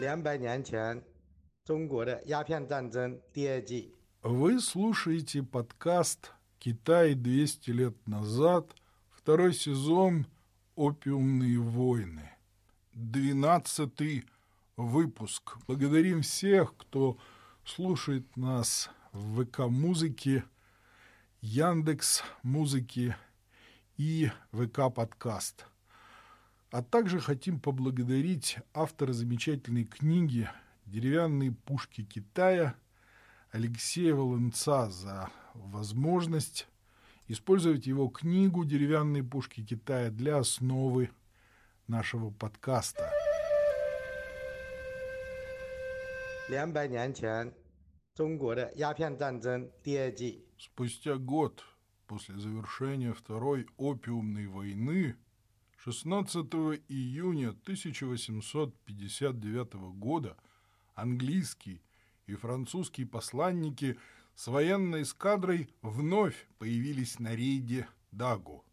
两百年前，中国的鸦片战争第二季。 Вы слушаете подкаст «Китай 200 лет назад», второй сезон «Опиумные войны». Двенадцатый выпуск. Благодарим всех, кто слушает нас в ВК-музыке, Яндекс музыки и ВК-подкаст. А также хотим поблагодарить автора замечательной книги «Деревянные пушки Китая» Алексея Волынца за возможность использовать его книгу «Деревянные пушки Китая» для основы нашего подкаста. 两百年前，中国的鸦片战争第二季。 Спустя год после завершения Второй опиумной войны 16 июня 1859 года английский и французские посланники с военной эскадрой вновь появились на рейде Дагу.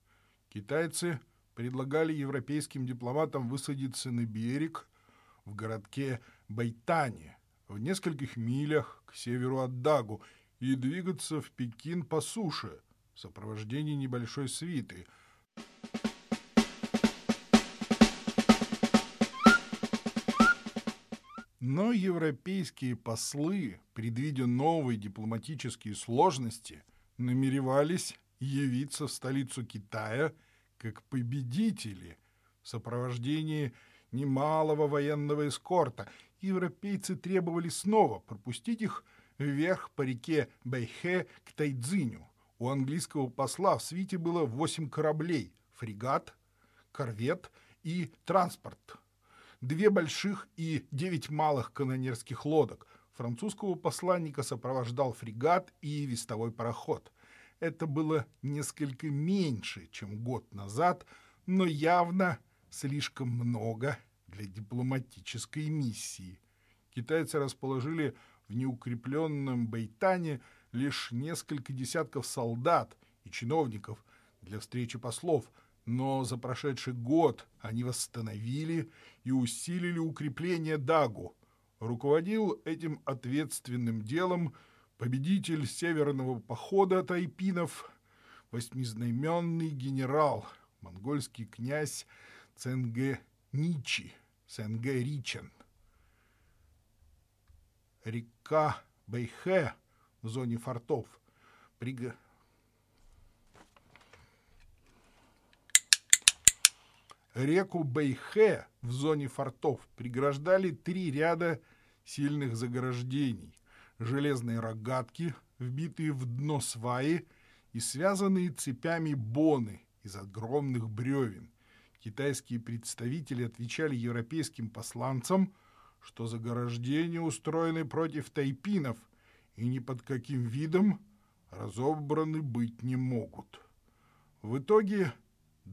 Китайцы предлагали европейским дипломатам высадиться на берег в городке Байтане в нескольких милях к северу от Дагу и двигаться в Пекин по суше в сопровождении небольшой свиты. Но европейские послы, предвидя новые дипломатические сложности, намеревались явиться в столицу Китая как победители в сопровождении немалого военного эскорта. Европейцы требовали снова пропустить их вверх по реке Бэйхэ к Тайцзиню. У английского посла в свите было восемь кораблей, фрегат, корвет и транспорт, две больших и девять малых канонерских лодок. Французского посланника сопровождал фрегат и вестовой пароход. Это было несколько меньше, чем год назад, но явно слишком много для дипломатической миссии. Китайцы расположили в неукрепленном Бейтане лишь несколько десятков солдат и чиновников для встречи послов, но за прошедший год они восстановили и усилили укрепление Дагу. Руководил этим ответственным делом победитель северного похода тайпинов, восьмизнаменный генерал, монгольский князь Ценге Ничи, Ценге Ричен. Река Бэйхэ в зоне фортов Реку Бэйхэ в зоне фортов преграждали три ряда сильных заграждений. Железные рогатки, вбитые в дно сваи и связанные цепями боны из огромных бревен. Китайские представители отвечали европейским посланцам, что заграждения устроены против тайпинов и ни под каким видом разобраны быть не могут. В итоге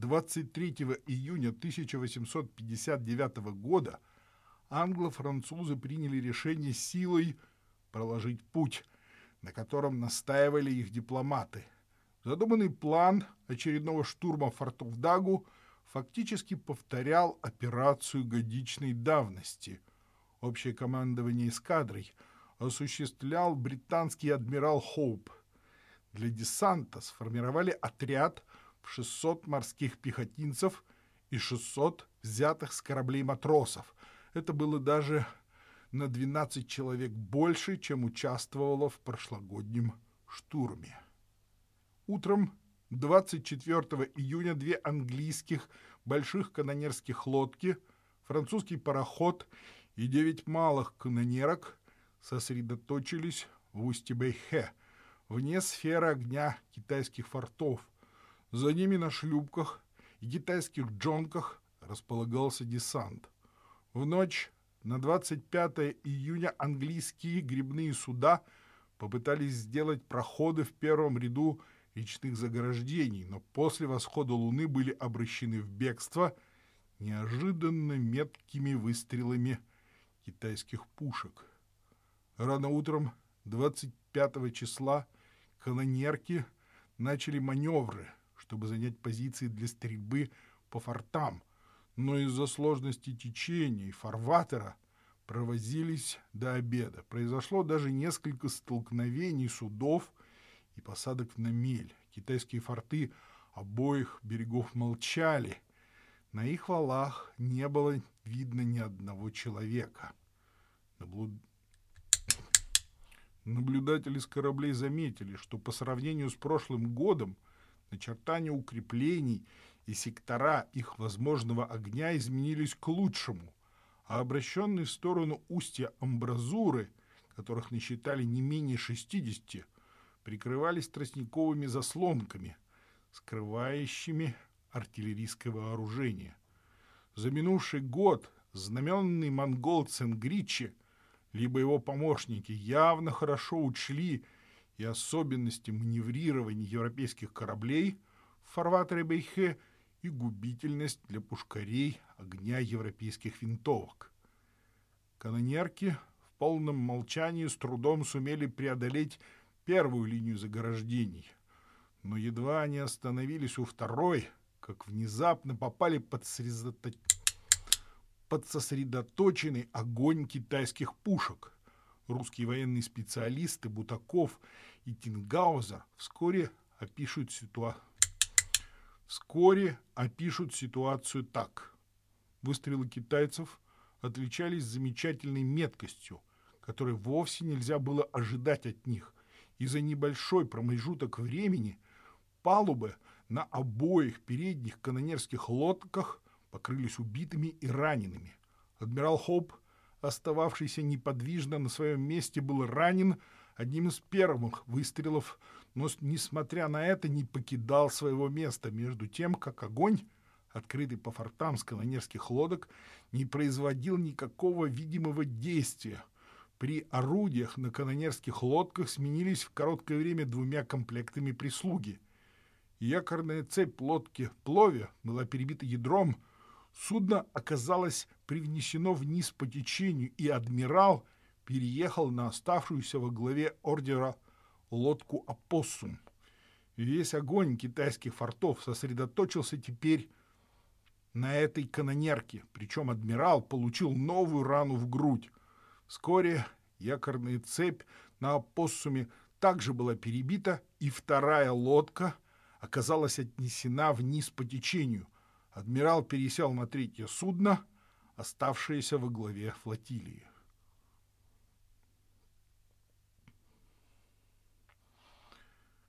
23 июня 1859 года англо-французы приняли решение силой проложить путь, на котором настаивали их дипломаты. Задуманный план очередного штурма фортов Дагу фактически повторял операцию годичной давности. Общее командование эскадрой осуществлял британский адмирал Хоуп. Для десанта сформировали отряд 600 морских пехотинцев и 600 взятых с кораблей матросов. Это было даже на 12 человек больше, чем участвовало в прошлогоднем штурме. Утром 24 июня две английских больших канонерских лодки, французский пароход и девять малых канонерок сосредоточились в устье Бэйхэ, вне сферы огня китайских фортов. За ними на шлюпках и китайских джонках располагался десант. В ночь на 25 июня английские грибные суда попытались сделать проходы в первом ряду речных заграждений, но после восхода луны были обращены в бегство неожиданно меткими выстрелами китайских пушек. Рано утром 25 числа канонерки начали маневры, чтобы занять позиции для стрельбы по фортам, но из-за сложности течения и фарватера провозились до обеда. Произошло даже несколько столкновений судов и посадок на мель. Китайские форты обоих берегов молчали. На их валах не было видно ни одного человека. Наблюд... Наблюдатели с кораблей заметили, что по сравнению с прошлым годом начертания укреплений и сектора их возможного огня изменились к лучшему, а обращенные в сторону устья амбразуры, которых насчитали не менее 60, прикрывались тростниковыми заслонками, скрывающими артиллерийское вооружение. За минувший год знаменный монгол Ценгричи, либо его помощники, явно хорошо учли и особенности маневрирования европейских кораблей в фарватере Бейхе и губительность для пушкарей огня европейских винтовок. Канонерки в полном молчании с трудом сумели преодолеть первую линию заграждений, но едва они остановились у второй, как внезапно попали под, средоточ... под сосредоточенный огонь китайских пушек. Русские военные специалисты Бутаков и Тингаузер вскоре опишут ситуацию Вскоре опишут ситуацию так. Выстрелы китайцев отличались замечательной меткостью, которой вовсе нельзя было ожидать от них. И за небольшой промежуток времени палубы на обоих передних канонерских лодках покрылись убитыми и ранеными. Адмирал Хоуп, остававшийся неподвижно на своем месте, был ранен одним из первых выстрелов но, несмотря на это, не покидал своего места, между тем, как огонь, открытый по фортам с канонерских лодок, не производил никакого видимого действия. При орудиях на канонерских лодках сменились в короткое время двумя комплектами прислуги. Якорная цепь лодки плове была перебита ядром, судно оказалось привнесено вниз по течению, и адмирал переехал на оставшуюся во главе ордера лодку «Опоссум». Весь огонь китайских фортов сосредоточился теперь на этой канонерке, причем адмирал получил новую рану в грудь. Вскоре якорная цепь на «Опоссуме» также была перебита, и вторая лодка оказалась отнесена вниз по течению. Адмирал пересел на третье судно, оставшееся во главе флотилии.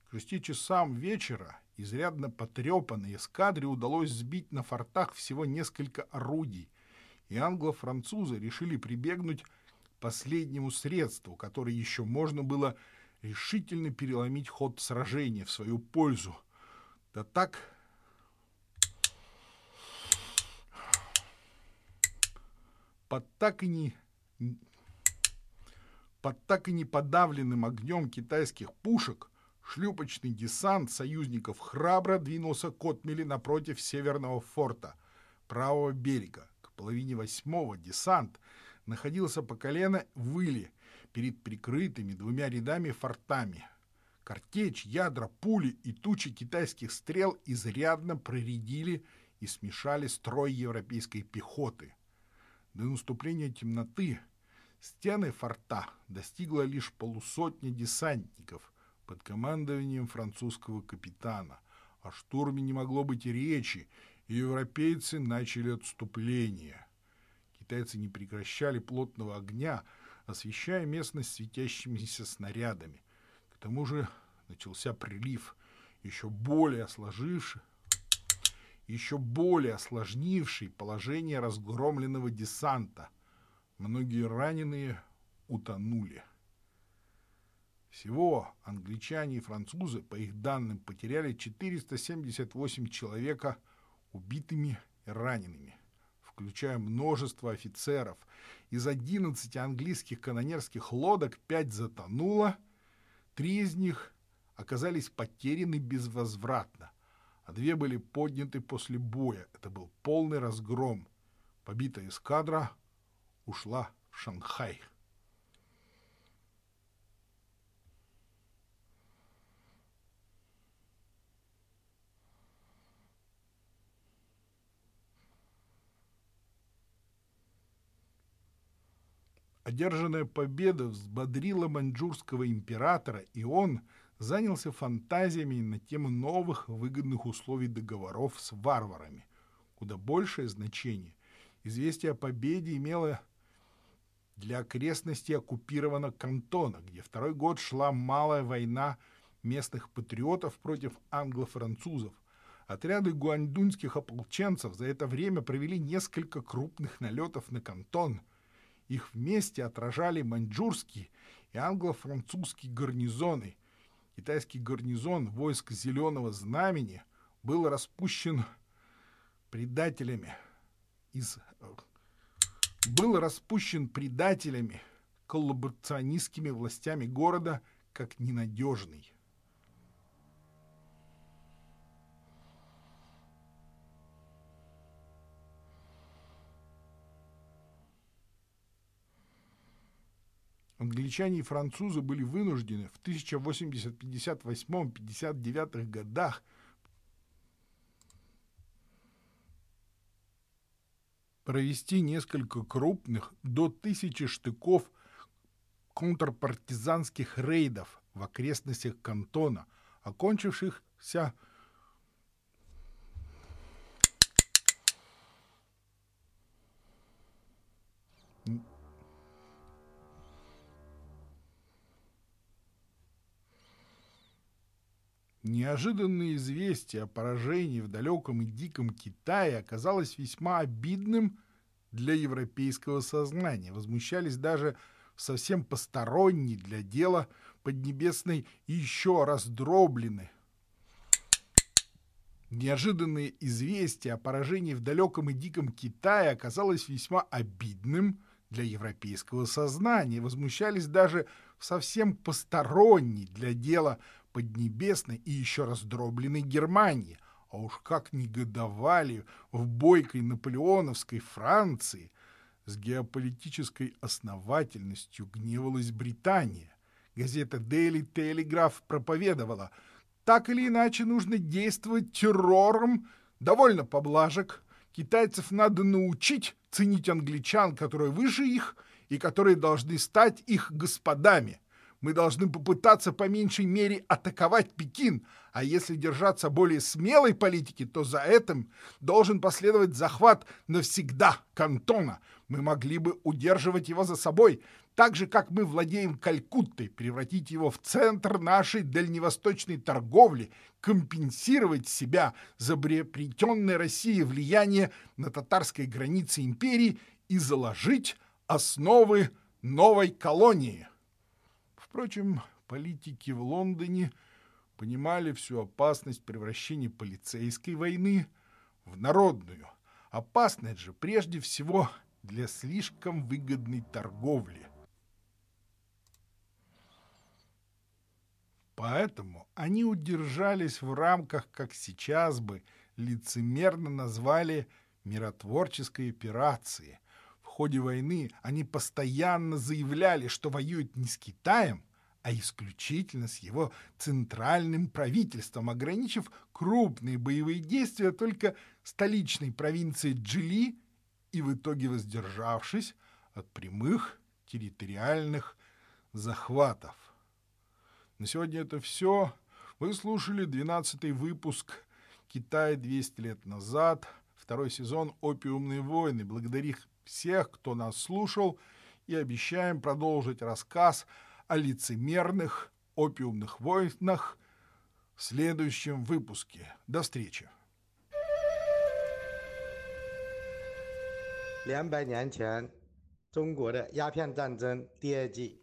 К шести часам вечера изрядно потрепанной эскадре удалось сбить на фортах всего несколько орудий, и англо-французы решили прибегнуть к последнему средству, которое еще можно было решительно переломить ход сражения в свою пользу. Да так... Под так и не под так и не подавленным огнем китайских пушек Шлюпочный десант союзников храбро двинулся к отмели напротив северного форта, правого берега. К половине восьмого десант находился по колено в Иле перед прикрытыми двумя рядами фортами. Картечь, ядра, пули и тучи китайских стрел изрядно проредили и смешали строй европейской пехоты. До наступления темноты стены форта достигла лишь полусотни десантников – под командованием французского капитана. О штурме не могло быть и речи, и европейцы начали отступление. Китайцы не прекращали плотного огня, освещая местность светящимися снарядами. К тому же начался прилив, еще более осложивший, еще более осложнивший положение разгромленного десанта. Многие раненые утонули. Всего англичане и французы, по их данным, потеряли 478 человека убитыми и ранеными, включая множество офицеров. Из 11 английских канонерских лодок 5 затонуло, три из них оказались потеряны безвозвратно, а две были подняты после боя. Это был полный разгром. Побитая эскадра ушла в Шанхай. Одержанная победа взбодрила маньчжурского императора, и он занялся фантазиями на тему новых выгодных условий договоров с варварами. Куда большее значение известие о победе имело для окрестностей оккупированного кантона, где второй год шла малая война местных патриотов против англо-французов. Отряды гуандунских ополченцев за это время провели несколько крупных налетов на кантон. Их вместе отражали маньчжурские и англо-французские гарнизоны. Китайский гарнизон войск Зеленого Знамени был распущен предателями из был распущен предателями, коллаборационистскими властями города как ненадежный. Англичане и французы были вынуждены в 1080-58-59 годах провести несколько крупных до тысячи штыков контрпартизанских рейдов в окрестностях кантона, окончившихся Неожиданное известие о поражении в далеком и диком Китае оказалось весьма обидным для европейского сознания. Возмущались даже совсем посторонние для дела Поднебесной еще раздроблены. Неожиданное известие о поражении в далеком и диком Китае оказалось весьма обидным для европейского сознания. Возмущались даже совсем посторонние для дела Поднебесной и еще раздробленной Германии. А уж как негодовали в бойкой наполеоновской Франции с геополитической основательностью гневалась Британия. Газета Daily Telegraph проповедовала, так или иначе нужно действовать террором, довольно поблажек, китайцев надо научить ценить англичан, которые выше их и которые должны стать их господами. Мы должны попытаться по меньшей мере атаковать Пекин, а если держаться более смелой политики, то за этим должен последовать захват навсегда Кантона. Мы могли бы удерживать его за собой, так же, как мы владеем Калькуттой, превратить его в центр нашей дальневосточной торговли, компенсировать себя за приобретенное России влияние на татарской границе империи и заложить основы новой колонии. Впрочем, политики в Лондоне понимали всю опасность превращения полицейской войны в народную. Опасность же прежде всего для слишком выгодной торговли. Поэтому они удержались в рамках, как сейчас бы лицемерно назвали миротворческой операции – ходе войны они постоянно заявляли, что воюют не с Китаем, а исключительно с его центральным правительством, ограничив крупные боевые действия только столичной провинции Джили и в итоге воздержавшись от прямых территориальных захватов. На сегодня это все. Вы слушали 12 выпуск «Китай 200 лет назад», второй сезон «Опиумные войны». Благодарю всех, кто нас слушал, и обещаем продолжить рассказ о лицемерных опиумных войнах в следующем выпуске. До встречи! 两百年前，中国的鸦片战争第二季。